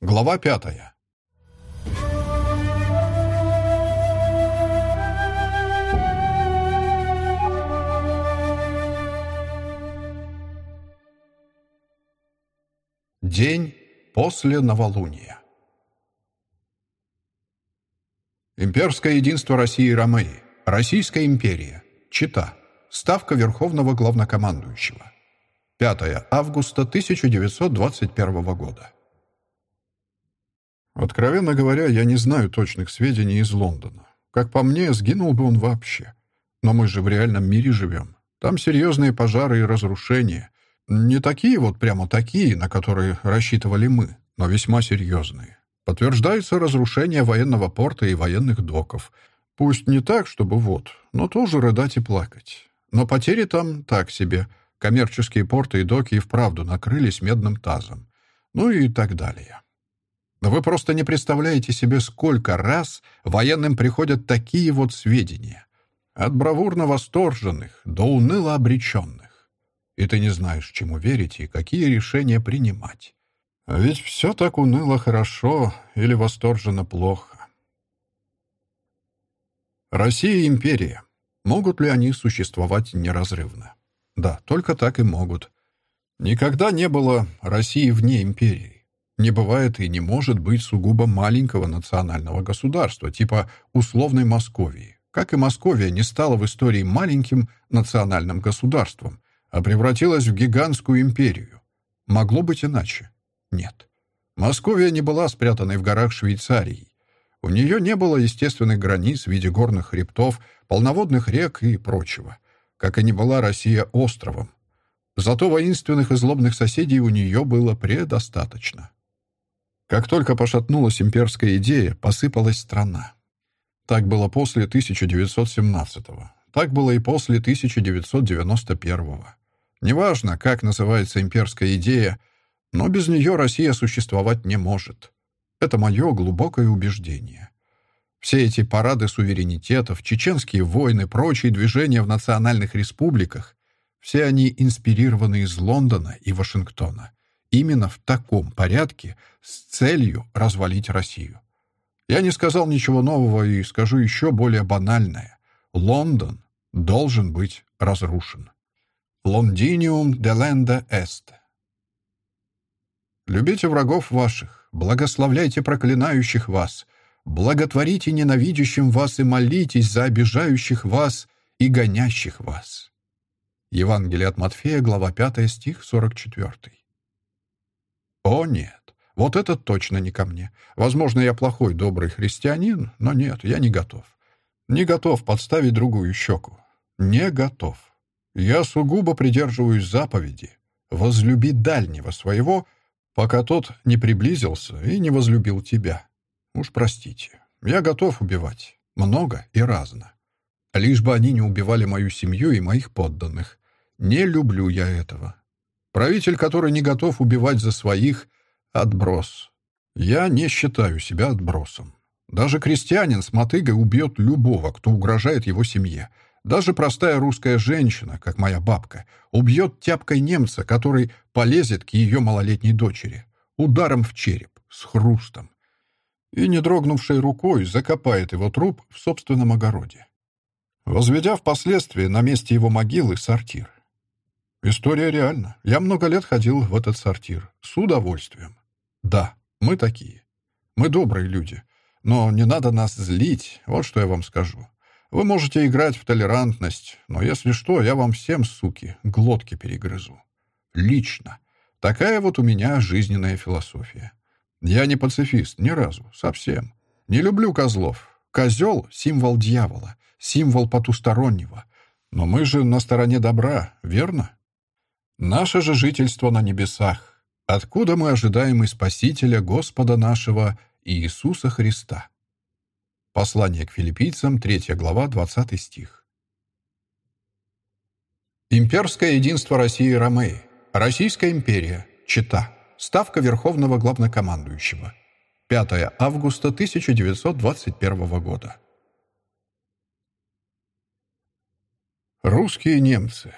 Глава пятая. День после новолуния. Имперское единство России и Ромеи. Российская империя. Чита. Ставка Верховного Главнокомандующего. 5 августа 1921 года. Откровенно говоря, я не знаю точных сведений из Лондона. Как по мне, сгинул бы он вообще. Но мы же в реальном мире живем. Там серьезные пожары и разрушения. Не такие вот прямо такие, на которые рассчитывали мы, но весьма серьезные. Подтверждается разрушение военного порта и военных доков. Пусть не так, чтобы вот, но тоже рыдать и плакать. Но потери там так себе. Коммерческие порты и доки и вправду накрылись медным тазом. Ну и так далее. Вы просто не представляете себе, сколько раз военным приходят такие вот сведения. От бравурно восторженных до уныло обреченных. И ты не знаешь, чему верить и какие решения принимать. А ведь все так уныло хорошо или восторженно плохо. Россия и империя. Могут ли они существовать неразрывно? Да, только так и могут. Никогда не было России вне империи. Не бывает и не может быть сугубо маленького национального государства, типа условной Московии. Как и Московия не стала в истории маленьким национальным государством, а превратилась в гигантскую империю. Могло быть иначе? Нет. Московия не была спрятанной в горах Швейцарии. У нее не было естественных границ в виде горных хребтов, полноводных рек и прочего. Как и не была Россия островом. Зато воинственных и злобных соседей у нее было предостаточно. Как только пошатнулась имперская идея, посыпалась страна. Так было после 1917-го. Так было и после 1991-го. Неважно, как называется имперская идея, но без нее Россия существовать не может. Это мое глубокое убеждение. Все эти парады суверенитетов, чеченские войны, прочие движения в национальных республиках, все они инспирированы из Лондона и Вашингтона именно в таком порядке с целью развалить Россию. Я не сказал ничего нового и скажу еще более банальное. Лондон должен быть разрушен. Лондиниум делenda est. Любите врагов ваших, благословляйте проклинающих вас, благотворите ненавидящим вас и молитесь за обижающих вас и гонящих вас. Евангелие от Матфея, глава 5, стих 44. О, нет. Вот это точно не ко мне. Возможно, я плохой, добрый христианин, но нет, я не готов. Не готов подставить другую щеку. Не готов. Я сугубо придерживаюсь заповеди. Возлюби дальнего своего, пока тот не приблизился и не возлюбил тебя. Уж простите. Я готов убивать. Много и разно. Лишь бы они не убивали мою семью и моих подданных. Не люблю я этого. Правитель, который не готов убивать за своих, — отброс. Я не считаю себя отбросом. Даже крестьянин с мотыгой убьет любого, кто угрожает его семье. Даже простая русская женщина, как моя бабка, убьет тяпкой немца, который полезет к ее малолетней дочери. Ударом в череп, с хрустом. И, не дрогнувшей рукой, закопает его труп в собственном огороде. Возведя впоследствии на месте его могилы сортир. История реальна. Я много лет ходил в этот сортир. С удовольствием. Да, мы такие. Мы добрые люди. Но не надо нас злить, вот что я вам скажу. Вы можете играть в толерантность, но если что, я вам всем, суки, глотки перегрызу. Лично. Такая вот у меня жизненная философия. Я не пацифист ни разу, совсем. Не люблю козлов. Козел — символ дьявола, символ потустороннего. Но мы же на стороне добра, верно? Наше же жительство на небесах. Откуда мы ожидаем и Спасителя Господа нашего Иисуса Христа? Послание к филиппийцам, 3 глава, 20 стих. Имперское единство России и Ромеи. Российская империя. Чита. Ставка Верховного Главнокомандующего. 5 августа 1921 года. Русские немцы.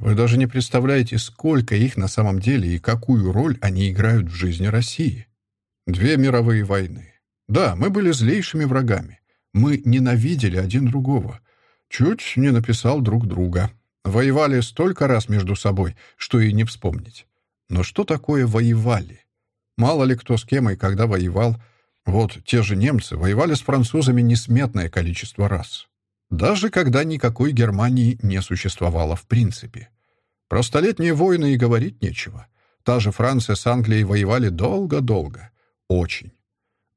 Вы даже не представляете, сколько их на самом деле и какую роль они играют в жизни России. Две мировые войны. Да, мы были злейшими врагами. Мы ненавидели один другого. Чуть не написал друг друга. Воевали столько раз между собой, что и не вспомнить. Но что такое воевали? Мало ли кто с кем и когда воевал. Вот те же немцы воевали с французами несметное количество раз. Даже когда никакой Германии не существовало в принципе. Про столетние войны и говорить нечего. Та же Франция с Англией воевали долго-долго. Очень.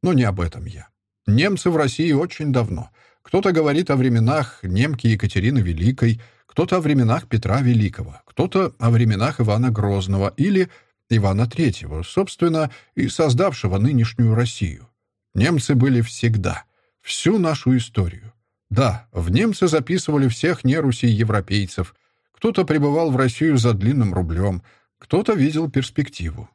Но не об этом я. Немцы в России очень давно. Кто-то говорит о временах немки Екатерины Великой, кто-то о временах Петра Великого, кто-то о временах Ивана Грозного или Ивана Третьего, собственно, и создавшего нынешнюю Россию. Немцы были всегда, всю нашу историю. Да, в немцы записывали всех нерусей европейцев. Кто-то пребывал в Россию за длинным рублем, кто-то видел перспективу.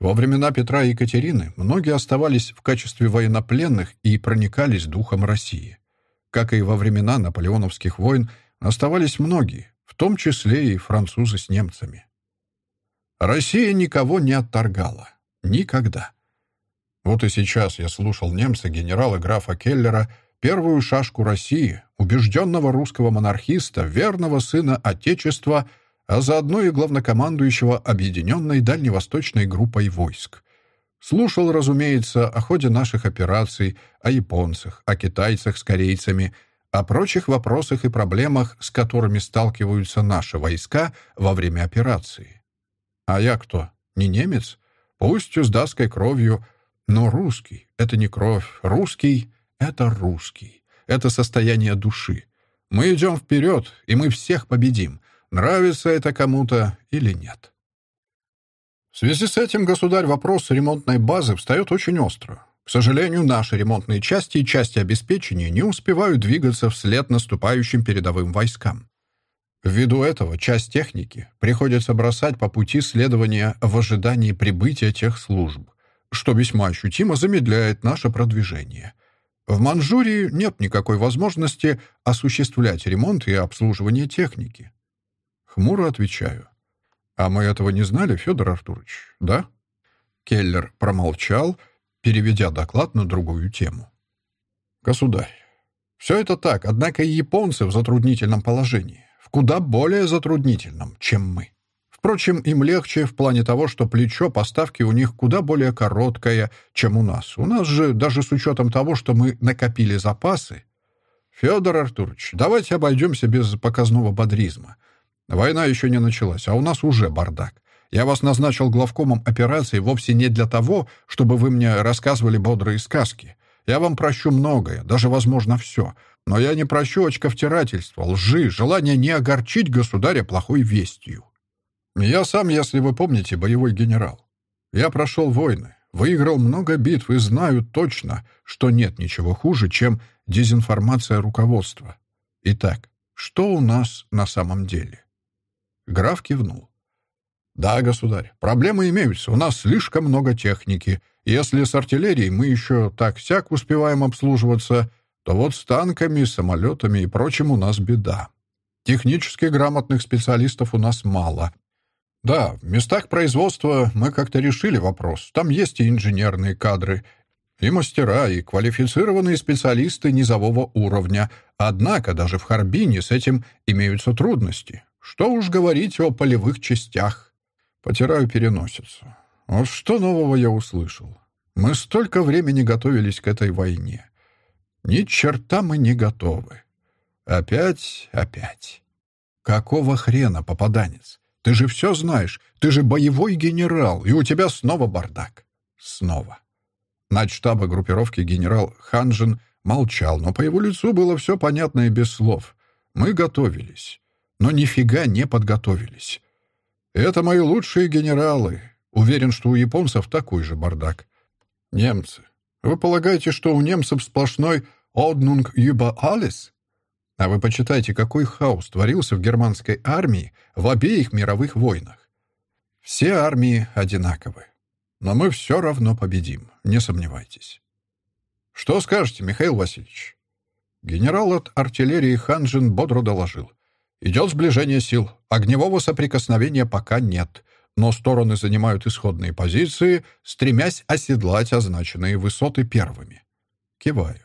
Во времена Петра и Екатерины многие оставались в качестве военнопленных и проникались духом России. Как и во времена наполеоновских войн, оставались многие, в том числе и французы с немцами. Россия никого не отторгала. Никогда. Вот и сейчас я слушал немца генерала графа Келлера первую шашку России, убежденного русского монархиста, верного сына Отечества — а заодно и главнокомандующего объединенной дальневосточной группой войск. Слушал, разумеется, о ходе наших операций, о японцах, о китайцах с корейцами, о прочих вопросах и проблемах, с которыми сталкиваются наши войска во время операции. А я кто? Не немец? Пусть с датской кровью, но русский — это не кровь. Русский — это русский. Это состояние души. Мы идем вперед, и мы всех победим. Нравится это кому-то или нет. В связи с этим, государь, вопрос ремонтной базы встает очень остро. К сожалению, наши ремонтные части и части обеспечения не успевают двигаться вслед наступающим передовым войскам. Ввиду этого часть техники приходится бросать по пути следования в ожидании прибытия тех служб, что весьма ощутимо замедляет наше продвижение. В Манчжурии нет никакой возможности осуществлять ремонт и обслуживание техники. Хмуро отвечаю. «А мы этого не знали, Федор Артурович, да?» Келлер промолчал, переведя доклад на другую тему. «Государь, все это так, однако и японцы в затруднительном положении, в куда более затруднительном, чем мы. Впрочем, им легче в плане того, что плечо поставки у них куда более короткое, чем у нас. У нас же, даже с учетом того, что мы накопили запасы... Федор Артурович, давайте обойдемся без показного бодризма. Война еще не началась, а у нас уже бардак. Я вас назначил главкомом операции вовсе не для того, чтобы вы мне рассказывали бодрые сказки. Я вам прощу многое, даже, возможно, все. Но я не прощу очковтирательства, лжи, желания не огорчить государя плохой вестью. Я сам, если вы помните, боевой генерал. Я прошел войны, выиграл много битв и знаю точно, что нет ничего хуже, чем дезинформация руководства. Итак, что у нас на самом деле? Граф кивнул. «Да, государь, проблемы имеются. У нас слишком много техники. Если с артиллерией мы еще так-сяк успеваем обслуживаться, то вот с танками, самолетами и прочим у нас беда. Технически грамотных специалистов у нас мало. Да, в местах производства мы как-то решили вопрос. Там есть и инженерные кадры, и мастера, и квалифицированные специалисты низового уровня. Однако даже в Харбине с этим имеются трудности. Что уж говорить о полевых частях. Потираю переносицу. Вот что нового я услышал. Мы столько времени готовились к этой войне. Ни черта мы не готовы. Опять, опять. Какого хрена, попаданец? Ты же все знаешь. Ты же боевой генерал, и у тебя снова бардак. Снова. Начштаба группировки генерал Ханжин молчал, но по его лицу было все понятно и без слов. Мы готовились но нифига не подготовились. Это мои лучшие генералы. Уверен, что у японцев такой же бардак. Немцы. Вы полагаете, что у немцев сплошной «однунг юба алис»? А вы почитайте, какой хаос творился в германской армии в обеих мировых войнах. Все армии одинаковы. Но мы все равно победим, не сомневайтесь. Что скажете, Михаил Васильевич? Генерал от артиллерии Ханжин бодро доложил. Идет сближение сил. Огневого соприкосновения пока нет. но стороны занимают исходные позиции, стремясь оседлать означенные высоты первыми. Киваю.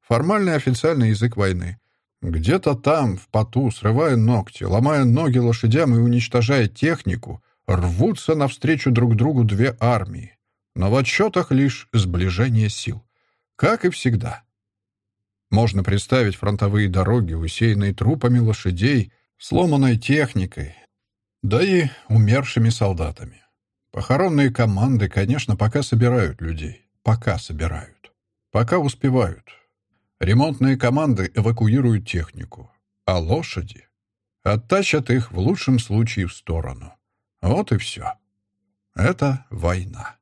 Формальный официальный язык войны. Где-то там, в поту, срывая ногти, ломая ноги лошадям и уничтожая технику, рвутся навстречу друг другу две армии. Но в отчетах лишь сближение сил. Как и всегда. Можно представить фронтовые дороги, усеянные трупами лошадей, сломанной техникой, да и умершими солдатами. Похоронные команды, конечно, пока собирают людей. Пока собирают. Пока успевают. Ремонтные команды эвакуируют технику. А лошади оттащат их в лучшем случае в сторону. Вот и все. Это война.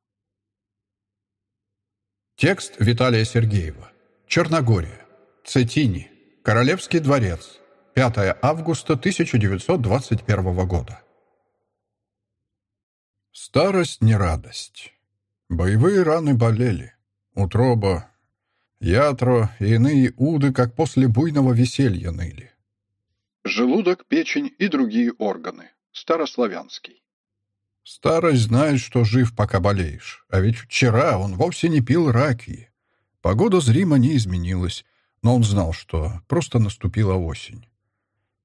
Текст Виталия Сергеева. Черногория. Цетини. Королевский дворец. 5 августа 1921 года. Старость не радость. Боевые раны болели. Утроба, ятро и иные уды, как после буйного веселья, ныли. Желудок, печень и другие органы. Старославянский. Старость знает, что жив, пока болеешь. А ведь вчера он вовсе не пил раки. Погода зримо не изменилась, но он знал, что просто наступила осень.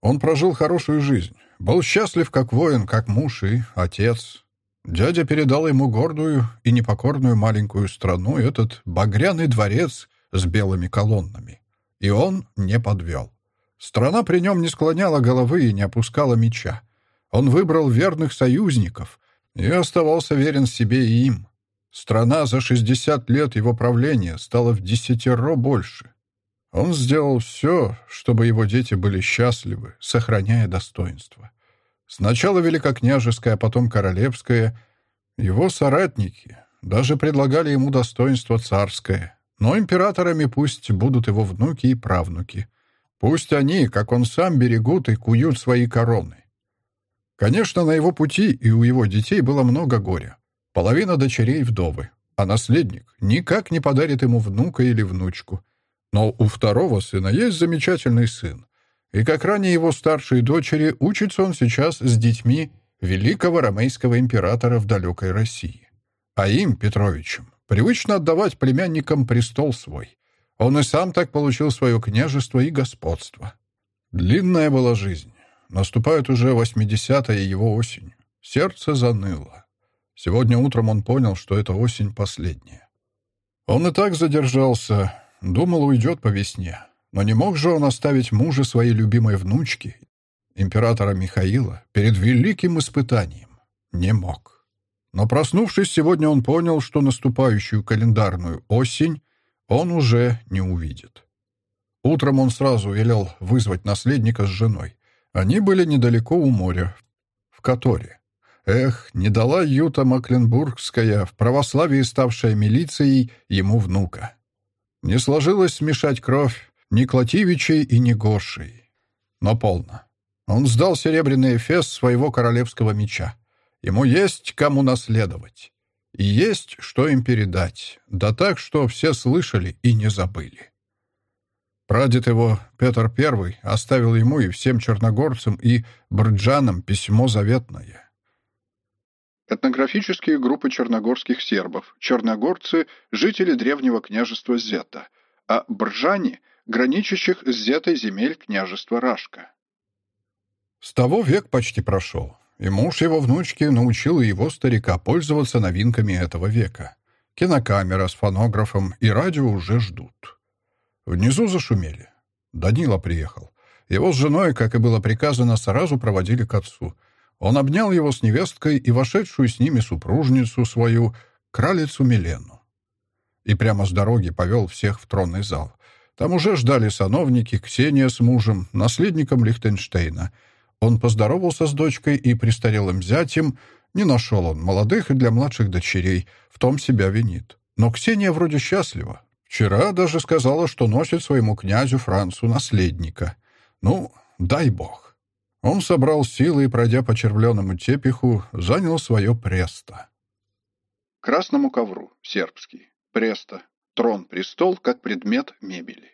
Он прожил хорошую жизнь, был счастлив как воин, как муж и отец, Дядя передал ему гордую и непокорную маленькую страну, этот багряный дворец с белыми колоннами. И он не подвел. Страна при нем не склоняла головы и не опускала меча. Он выбрал верных союзников и оставался верен себе и им. Страна за 60 лет его правления стала в десятеро больше. Он сделал все, чтобы его дети были счастливы, сохраняя достоинство. Сначала великокняжеское, а потом королевское. Его соратники даже предлагали ему достоинство царское. Но императорами пусть будут его внуки и правнуки. Пусть они, как он сам, берегут и куют свои короны. Конечно, на его пути и у его детей было много горя. Половина дочерей вдовы, а наследник никак не подарит ему внука или внучку. Но у второго сына есть замечательный сын, и как ранее его старшие дочери, учится он сейчас с детьми великого ромейского императора в далекой России. А им, Петровичам, привычно отдавать племянникам престол свой. Он и сам так получил свое княжество и господство. Длинная была жизнь. Наступает уже восьмидесятая его осень. Сердце заныло. Сегодня утром он понял, что эта осень последняя. Он и так задержался, думал, уйдет по весне. Но не мог же он оставить мужа своей любимой внучки, императора Михаила, перед великим испытанием? Не мог. Но проснувшись сегодня, он понял, что наступающую календарную осень он уже не увидит. Утром он сразу велел вызвать наследника с женой. Они были недалеко у моря, в Которе. Эх, не дала Юта Макленбургская, в православии ставшая милицией, ему внука. Не сложилось смешать кровь, ни Клотивичей и ни Гошей. Но полно. Он сдал серебряный эфес своего королевского меча. Ему есть кому наследовать. И есть что им передать. Да так, что все слышали и не забыли. Прадед его, Петр I, оставил ему и всем черногорцам и брджанам письмо заветное. Этнографические группы черногорских сербов. Черногорцы – жители древнего княжества Зета, а брджане – граничащих с зетой земель княжества Рашка. С того век почти прошел, и муж его внучки научил его старика пользоваться новинками этого века. Кинокамера с фонографом и радио уже ждут. Внизу зашумели. Данила приехал. Его с женой, как и было приказано, сразу проводили к отцу. Он обнял его с невесткой и вошедшую с ними супружницу свою, кралицу Милену. И прямо с дороги повел всех в тронный зал. Там уже ждали сановники, Ксения с мужем, наследником Лихтенштейна. Он поздоровался с дочкой и престарелым зятем. Не нашел он молодых и для младших дочерей. В том себя винит. Но Ксения вроде счастлива. Вчера даже сказала, что носит своему князю Францу наследника. Ну, дай бог. Он собрал силы и, пройдя по червленому тепиху, занял свое престо. Красному ковру, сербский, престо, Трон-престол как предмет мебели.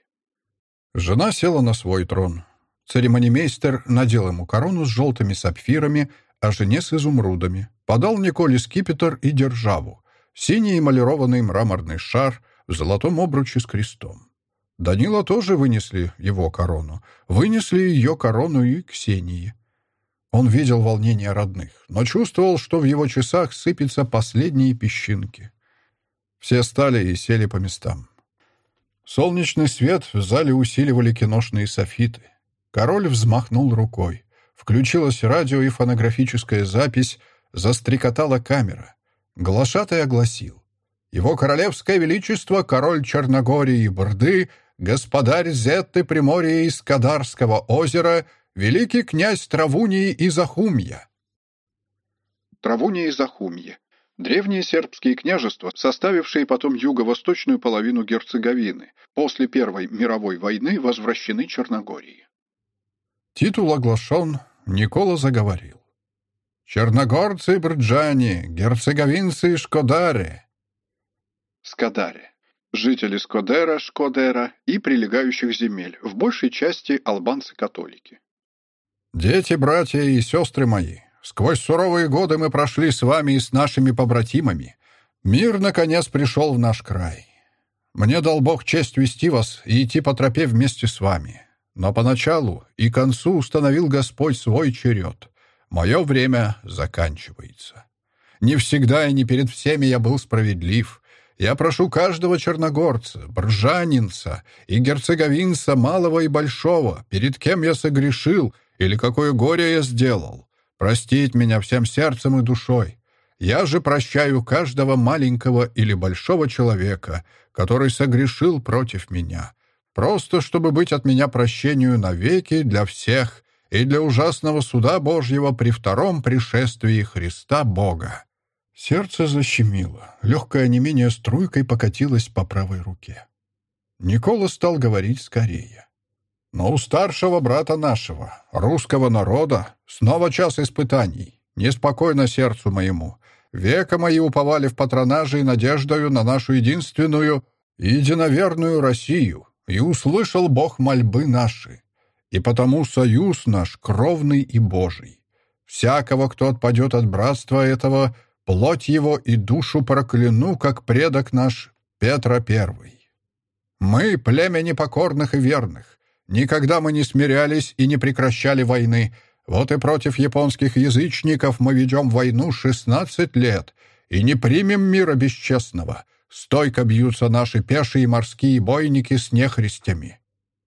Жена села на свой трон. Церемонимейстер надел ему корону с желтыми сапфирами, а жене с изумрудами. подал Николе скипетр и державу, синий эмалированный мраморный шар в золотом обруче с крестом. Данила тоже вынесли его корону, вынесли ее корону и Ксении. Он видел волнение родных, но чувствовал, что в его часах сыпятся последние песчинки. Все стали и сели по местам. Солнечный свет в зале усиливали киношные софиты. Король взмахнул рукой. Включилась радио и фонографическая запись, застрекотала камера. Глашатай огласил. Его королевское величество, король Черногории и Бурды, господарь Зетты Приморья и Скадарского озера, великий князь Травунии и Захумья. Травуния и Захумье Древние сербские княжества, составившие потом юго-восточную половину Герцеговины, после Первой мировой войны возвращены Черногории. Титул оглашен, Никола заговорил. «Черногорцы и брджане, герцеговинцы и шкодари». Скадаре. Жители Скодера, Шкодера и прилегающих земель, в большей части албанцы-католики. «Дети, братья и сестры мои, Сквозь суровые годы мы прошли с вами и с нашими побратимами. Мир, наконец, пришел в наш край. Мне дал Бог честь вести вас и идти по тропе вместе с вами. Но поначалу и концу установил Господь свой черед. Мое время заканчивается. Не всегда и не перед всеми я был справедлив. Я прошу каждого черногорца, бржанинца и герцеговинца малого и большого, перед кем я согрешил или какое горе я сделал, простить меня всем сердцем и душой. Я же прощаю каждого маленького или большого человека, который согрешил против меня, просто чтобы быть от меня прощению навеки для всех и для ужасного суда Божьего при втором пришествии Христа Бога». Сердце защемило, легкое менее струйкой покатилось по правой руке. Никола стал говорить скорее. Но у старшего брата нашего, русского народа, снова час испытаний. Неспокойно сердцу моему. Века мои уповали в патронаже и надеждою на нашу единственную единоверную Россию, и услышал Бог мольбы наши. И потому союз наш кровный и Божий. Всякого, кто отпадет от братства этого, плоть его и душу прокляну, как предок наш Петра Первый. Мы — племя непокорных и верных, Никогда мы не смирялись и не прекращали войны. Вот и против японских язычников мы ведем войну 16 лет и не примем мира бесчестного. Стойко бьются наши пешие морские бойники с нехристями.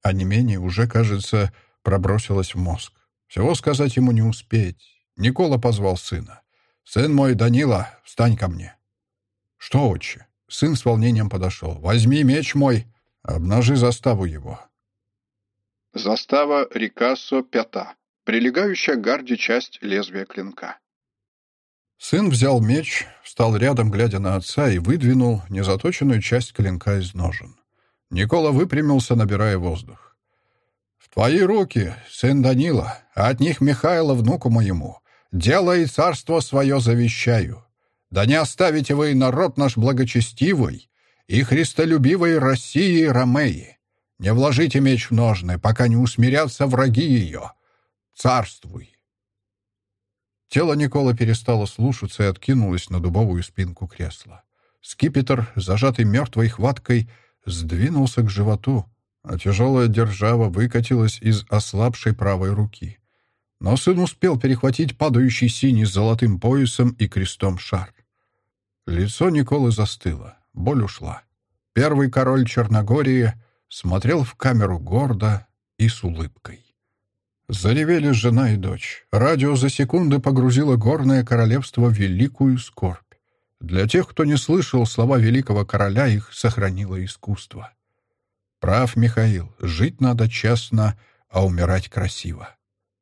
А не менее уже, кажется, пробросилось в мозг. Всего сказать ему не успеть. Никола позвал сына. «Сын мой, Данила, встань ко мне». «Что, отче?» Сын с волнением подошел. «Возьми меч мой, обнажи заставу его». Застава Рикассо пята, прилегающая к гарде часть лезвия клинка. Сын взял меч, встал рядом, глядя на отца, и выдвинул незаточенную часть клинка из ножен. Никола выпрямился, набирая воздух. «В твои руки, сын Данила, а от них Михаила, внуку моему. Дело и царство свое завещаю. Да не оставите вы народ наш благочестивый и христолюбивой России Ромеи. Не вложите меч в ножны, пока не усмирятся враги ее. Царствуй!» Тело Никола перестало слушаться и откинулось на дубовую спинку кресла. Скипетр, зажатый мертвой хваткой, сдвинулся к животу, а тяжелая держава выкатилась из ослабшей правой руки. Но сын успел перехватить падающий синий с золотым поясом и крестом шар. Лицо Николы застыло, боль ушла. Первый король Черногории смотрел в камеру гордо и с улыбкой. Заревели жена и дочь. Радио за секунды погрузило горное королевство в великую скорбь. Для тех, кто не слышал слова великого короля, их сохранило искусство. Прав Михаил, жить надо честно, а умирать красиво.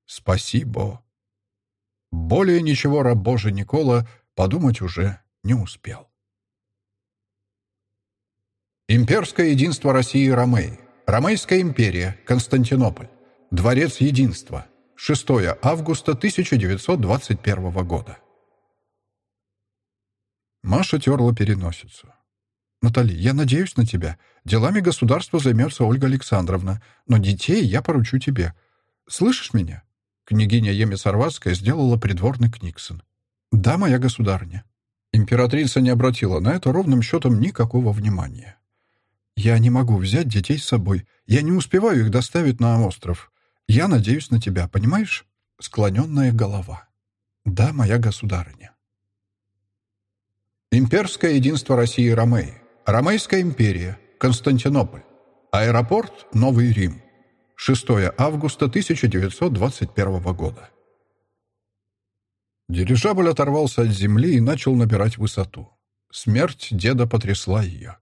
Спасибо. Более ничего раб Божий Никола подумать уже не успел. Имперское единство России и Ромеи. Ромейская империя. Константинополь. Дворец единства. 6 августа 1921 года. Маша терла переносицу. «Натали, я надеюсь на тебя. Делами государства займется Ольга Александровна, но детей я поручу тебе. Слышишь меня?» Княгиня Емец-Орватская сделала придворный Книксон. «Да, моя государня». Императрица не обратила на это ровным счетом никакого внимания. «Я не могу взять детей с собой. Я не успеваю их доставить на остров. Я надеюсь на тебя, понимаешь?» Склоненная голова. «Да, моя государыня». Имперское единство России и Ромеи. Ромейская империя. Константинополь. Аэропорт Новый Рим. 6 августа 1921 года. Дирижабль оторвался от земли и начал набирать высоту. Смерть деда потрясла ее.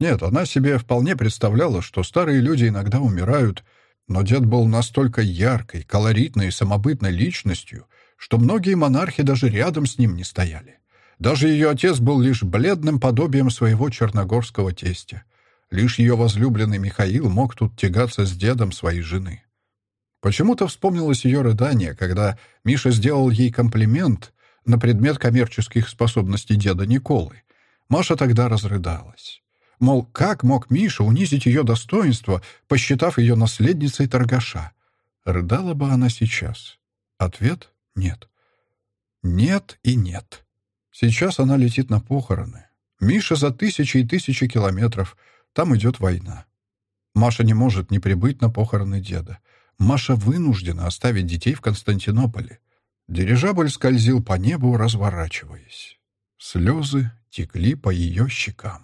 Нет, она себе вполне представляла, что старые люди иногда умирают, но дед был настолько яркой, колоритной и самобытной личностью, что многие монархи даже рядом с ним не стояли. Даже ее отец был лишь бледным подобием своего черногорского тестя. Лишь ее возлюбленный Михаил мог тут тягаться с дедом своей жены. Почему-то вспомнилось ее рыдание, когда Миша сделал ей комплимент на предмет коммерческих способностей деда Николы. Маша тогда разрыдалась. Мол, как мог Миша унизить ее достоинство, посчитав ее наследницей торгаша? Рыдала бы она сейчас. Ответ — нет. Нет и нет. Сейчас она летит на похороны. Миша за тысячи и тысячи километров. Там идет война. Маша не может не прибыть на похороны деда. Маша вынуждена оставить детей в Константинополе. Дирижабль скользил по небу, разворачиваясь. Слезы текли по ее щекам.